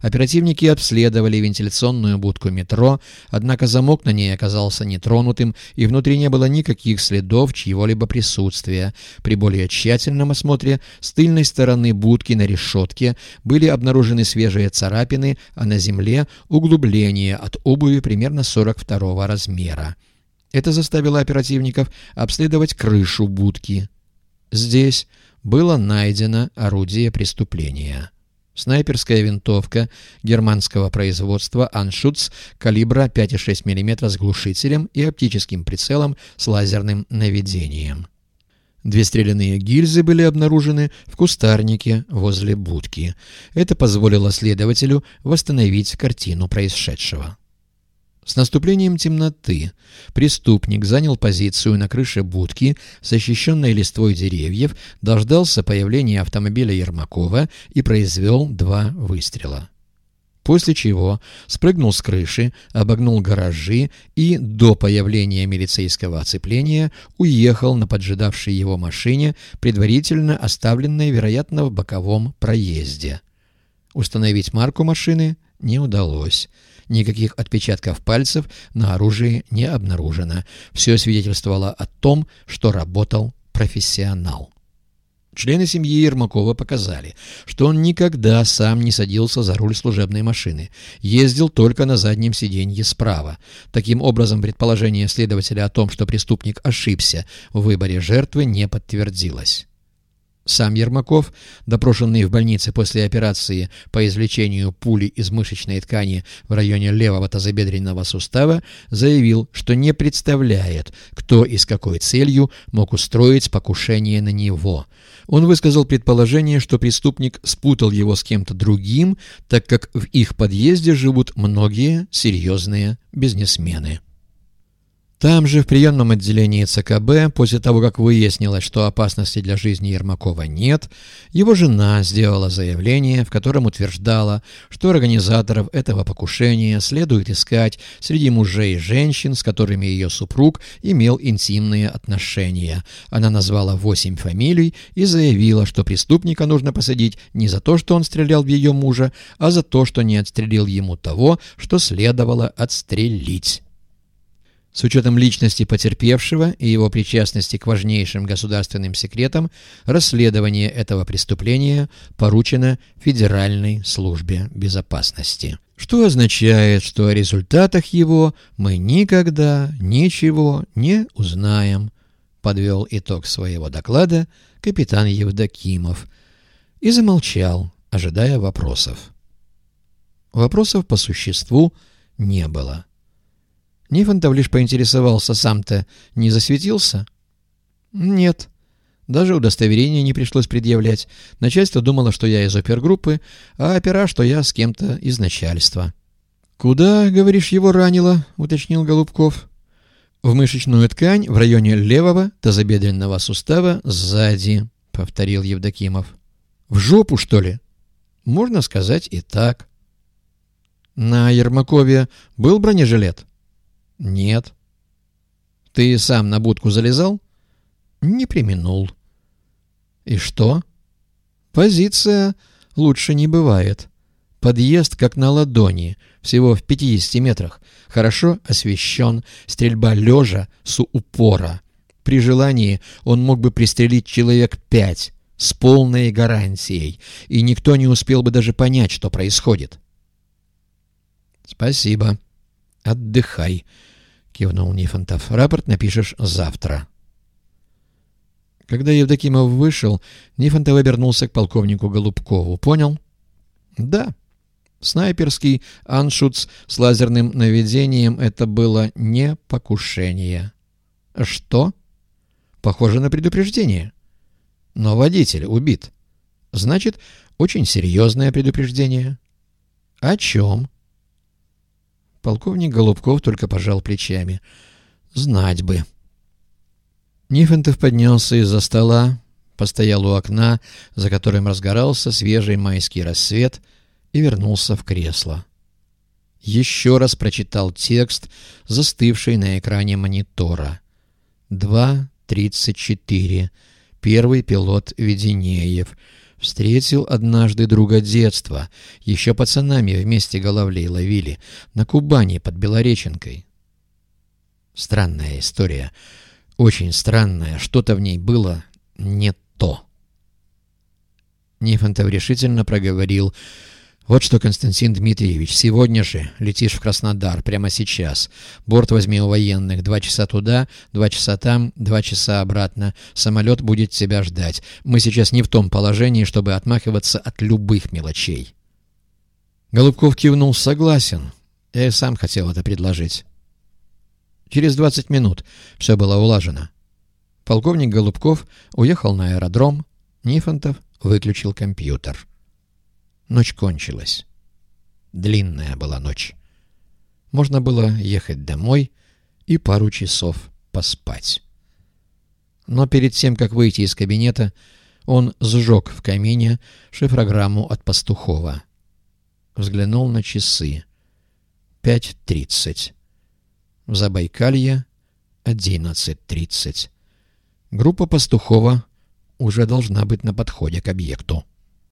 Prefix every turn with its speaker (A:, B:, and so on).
A: Оперативники обследовали вентиляционную будку метро, однако замок на ней оказался нетронутым, и внутри не было никаких следов чьего-либо присутствия. При более тщательном осмотре с тыльной стороны будки на решетке были обнаружены свежие царапины, а на земле углубление от обуви примерно 42 размера. Это заставило оперативников обследовать крышу будки. Здесь было найдено орудие преступления. Снайперская винтовка германского производства «Аншутц» калибра 5,6 мм с глушителем и оптическим прицелом с лазерным наведением. Две стрелянные гильзы были обнаружены в кустарнике возле будки. Это позволило следователю восстановить картину происшедшего. С наступлением темноты преступник занял позицию на крыше будки, защищенной листвой деревьев, дождался появления автомобиля Ермакова и произвел два выстрела. После чего спрыгнул с крыши, обогнул гаражи и до появления милицейского оцепления уехал на поджидавшей его машине, предварительно оставленной, вероятно, в боковом проезде. Установить марку машины не удалось. Никаких отпечатков пальцев на оружии не обнаружено. Все свидетельствовало о том, что работал профессионал. Члены семьи Ермакова показали, что он никогда сам не садился за руль служебной машины, ездил только на заднем сиденье справа. Таким образом, предположение следователя о том, что преступник ошибся в выборе жертвы, не подтвердилось. Сам Ермаков, допрошенный в больнице после операции по извлечению пули из мышечной ткани в районе левого тазобедренного сустава, заявил, что не представляет, кто и с какой целью мог устроить покушение на него. Он высказал предположение, что преступник спутал его с кем-то другим, так как в их подъезде живут многие серьезные бизнесмены. Там же, в приемном отделении ЦКБ, после того, как выяснилось, что опасности для жизни Ермакова нет, его жена сделала заявление, в котором утверждала, что организаторов этого покушения следует искать среди мужей и женщин, с которыми ее супруг имел интимные отношения. Она назвала восемь фамилий и заявила, что преступника нужно посадить не за то, что он стрелял в ее мужа, а за то, что не отстрелил ему того, что следовало отстрелить. С учетом личности потерпевшего и его причастности к важнейшим государственным секретам, расследование этого преступления поручено Федеральной службе безопасности. Что означает, что о результатах его мы никогда ничего не узнаем, подвел итог своего доклада капитан Евдокимов и замолчал, ожидая вопросов. Вопросов по существу не было. Нифонтов лишь поинтересовался, сам-то не засветился? Нет. Даже удостоверения не пришлось предъявлять. Начальство думало, что я из опергруппы, а опера, что я с кем-то из начальства. «Куда, говоришь, его ранило?» — уточнил Голубков. «В мышечную ткань в районе левого тазобедренного сустава сзади», — повторил Евдокимов. «В жопу, что ли?» «Можно сказать и так». «На Ермакове был бронежилет?» «Нет». «Ты сам на будку залезал?» «Не применул». «И что?» «Позиция лучше не бывает. Подъезд как на ладони, всего в 50 метрах. Хорошо освещен, стрельба лежа с упора. При желании он мог бы пристрелить человек пять с полной гарантией, и никто не успел бы даже понять, что происходит». «Спасибо. Отдыхай». — кивнул Нифонтов. — Рапорт напишешь завтра. Когда Евдокимов вышел, Нифонтов обернулся к полковнику Голубкову. «Понял?» «Да». Снайперский аншутс с лазерным наведением — это было не покушение. «Что?» «Похоже на предупреждение». «Но водитель убит». «Значит, очень серьезное предупреждение». «О чем?» Полковник Голубков только пожал плечами. «Знать бы». Нифонтов поднялся из-за стола, постоял у окна, за которым разгорался свежий майский рассвет, и вернулся в кресло. Еще раз прочитал текст, застывший на экране монитора. 2.34. Первый пилот Веденеев. Встретил однажды друга детства. Еще пацанами вместе головлей ловили. На Кубани под Белореченкой. Странная история. Очень странная. Что-то в ней было не то. Нифонтов решительно проговорил «Вот что, Константин Дмитриевич, сегодня же летишь в Краснодар, прямо сейчас. Борт возьми у военных. Два часа туда, два часа там, два часа обратно. Самолет будет тебя ждать. Мы сейчас не в том положении, чтобы отмахиваться от любых мелочей». Голубков кивнул «Согласен. Я и сам хотел это предложить». Через двадцать минут все было улажено. Полковник Голубков уехал на аэродром, Нифонтов выключил компьютер. Ночь кончилась. Длинная была ночь. Можно было ехать домой и пару часов поспать. Но перед тем, как выйти из кабинета, он сжег в камине шифрограмму от Пастухова. Взглянул на часы. Пять тридцать. В Забайкалье одиннадцать тридцать. Группа Пастухова уже должна быть на подходе к объекту.